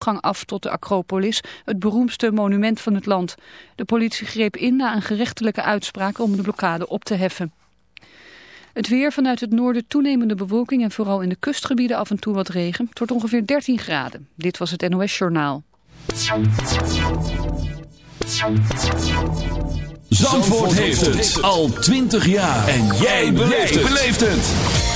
toegang af tot de Acropolis, het beroemdste monument van het land. De politie greep in na een gerechtelijke uitspraak om de blokkade op te heffen. Het weer vanuit het noorden toenemende bewolking en vooral in de kustgebieden af en toe wat regen. Het wordt ongeveer 13 graden. Dit was het NOS Journaal. Zandvoort heeft het al 20 jaar. En jij beleeft het.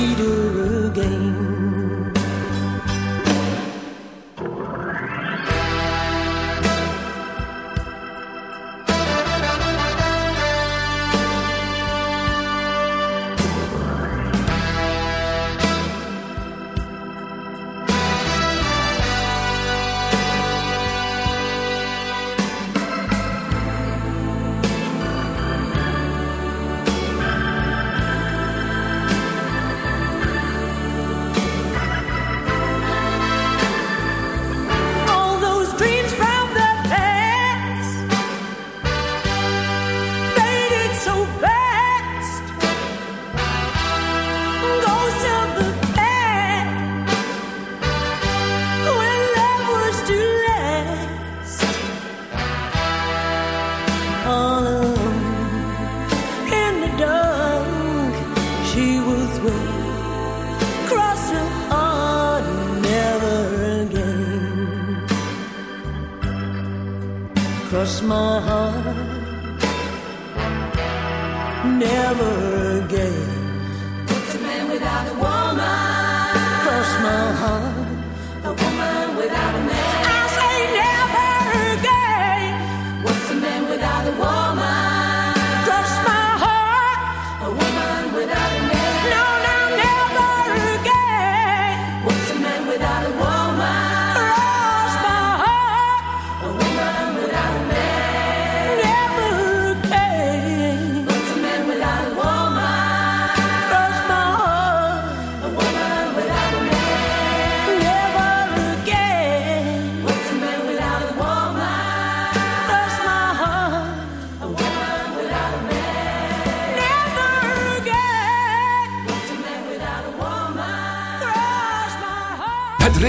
mislead her again.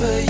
But you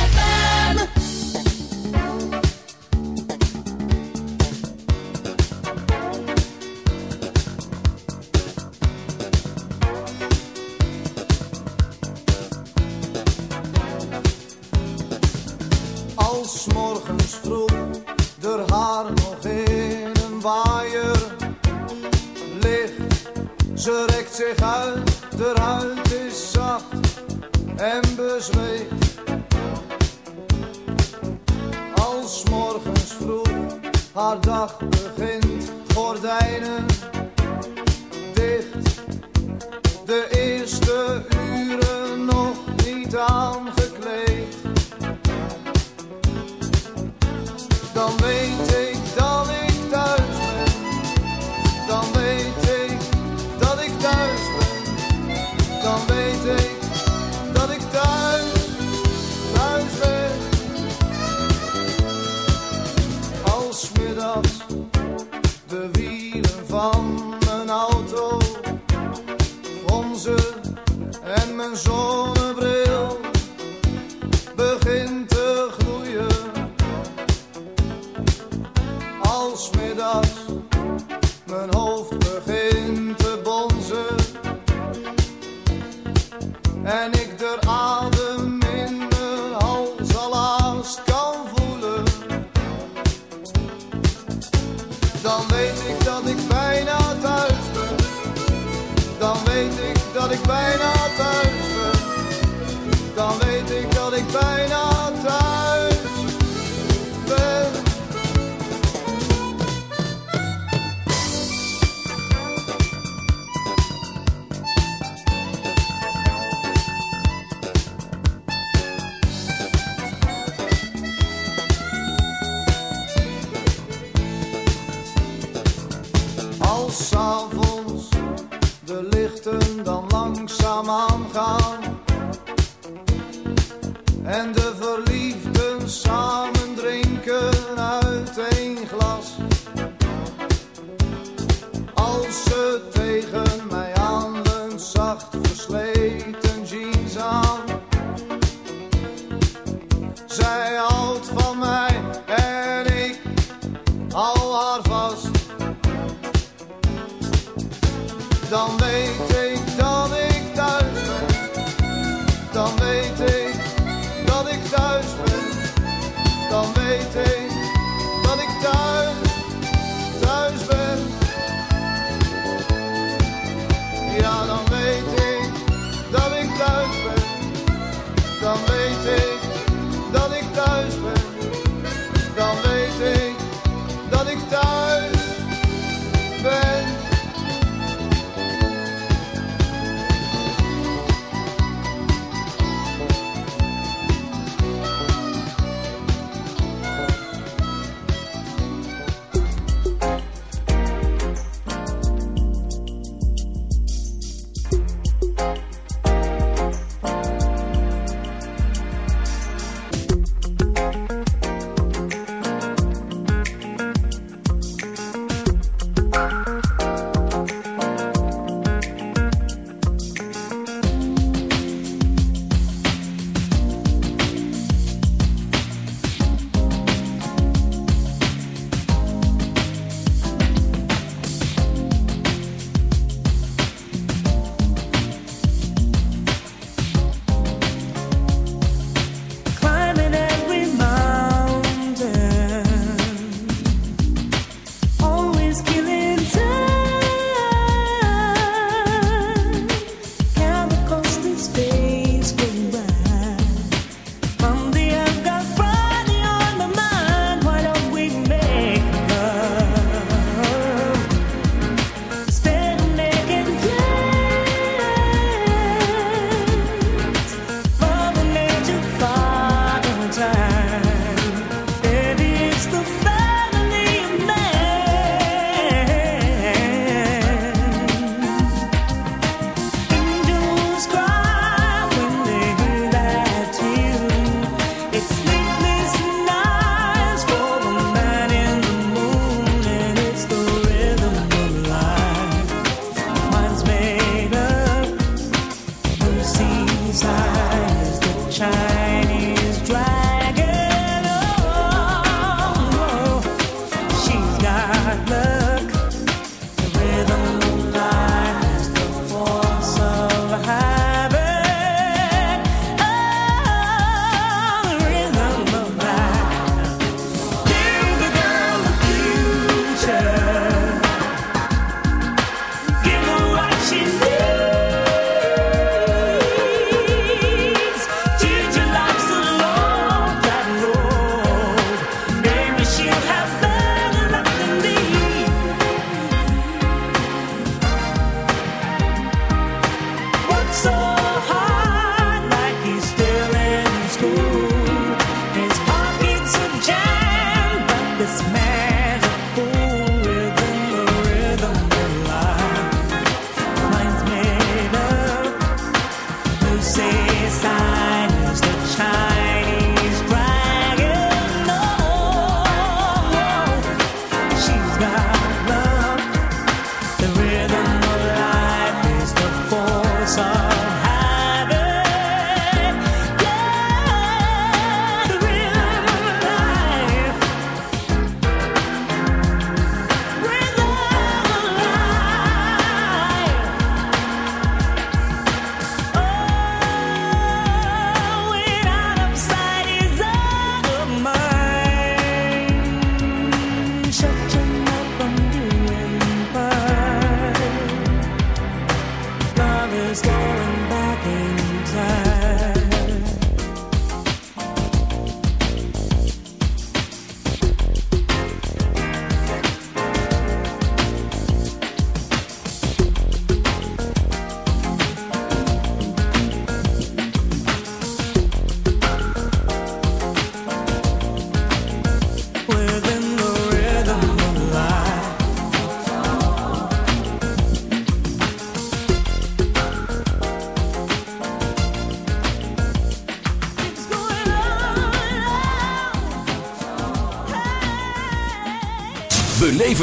de eerste uren nog niet aan.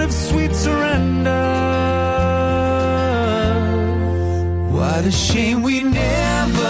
sound of sweet surrender. Why the shame we never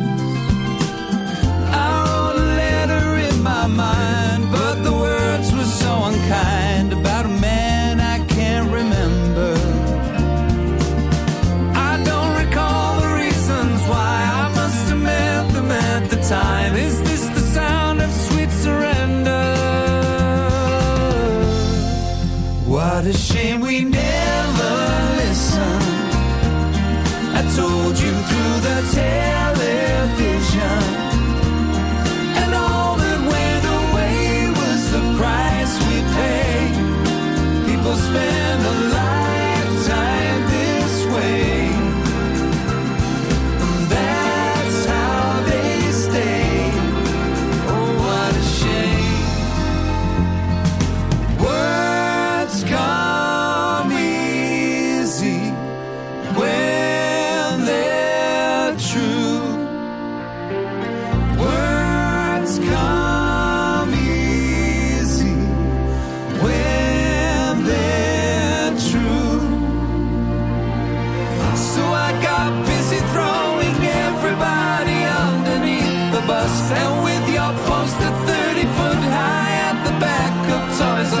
sabes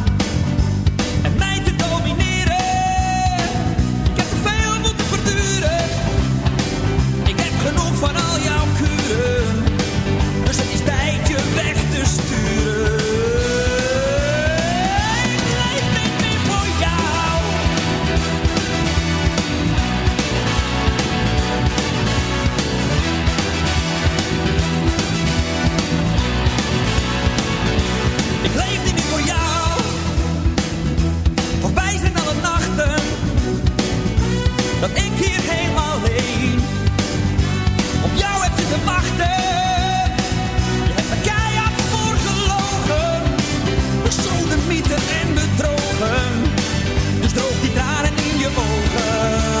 je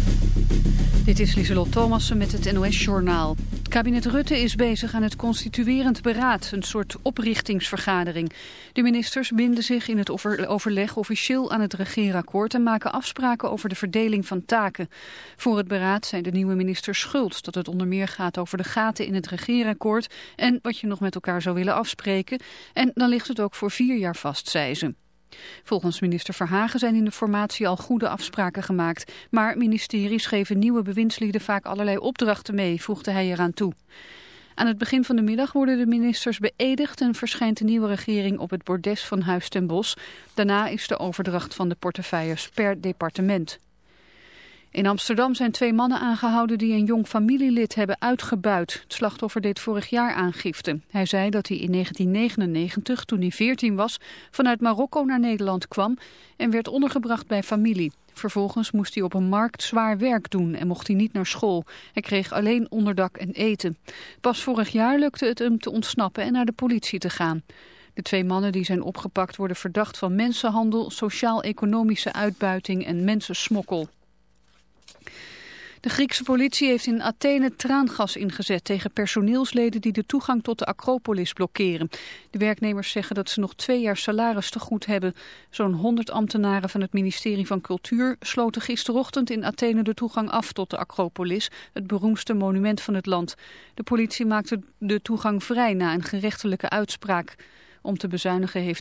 Dit is Lieselot Thomassen met het NOS-journaal. Kabinet Rutte is bezig aan het constituerend beraad, een soort oprichtingsvergadering. De ministers binden zich in het over- overleg officieel aan het regeerakkoord en maken afspraken over de verdeling van taken. Voor het beraad zijn de nieuwe ministers schuld dat het onder meer gaat over de gaten in het regeerakkoord en wat je nog met elkaar zou willen afspreken. En dan ligt het ook voor vier jaar vast, zei ze. Volgens minister Verhagen zijn in de formatie al goede afspraken gemaakt. Maar ministeries geven nieuwe bewindslieden vaak allerlei opdrachten mee, voegde hij eraan toe. Aan het begin van de middag worden de ministers beëdigd en verschijnt de nieuwe regering op het bordes van Huis ten Bosch. Daarna is de overdracht van de portefeuilles per departement. In Amsterdam zijn twee mannen aangehouden die een jong familielid hebben uitgebuit. Het slachtoffer deed vorig jaar aangifte. Hij zei dat hij in 1999, toen hij 14 was, vanuit Marokko naar Nederland kwam en werd ondergebracht bij familie. Vervolgens moest hij op een markt zwaar werk doen en mocht hij niet naar school. Hij kreeg alleen onderdak en eten. Pas vorig jaar lukte het hem te ontsnappen en naar de politie te gaan. De twee mannen die zijn opgepakt worden verdacht van mensenhandel, sociaal-economische uitbuiting en mensensmokkel. De Griekse politie heeft in Athene traangas ingezet tegen personeelsleden die de toegang tot de Acropolis blokkeren. De werknemers zeggen dat ze nog twee jaar salaris te goed hebben. Zo'n 100 ambtenaren van het ministerie van Cultuur sloten gisterochtend in Athene de toegang af tot de Acropolis, het beroemdste monument van het land. De politie maakte de toegang vrij na een gerechtelijke uitspraak. Om te bezuinigen heeft de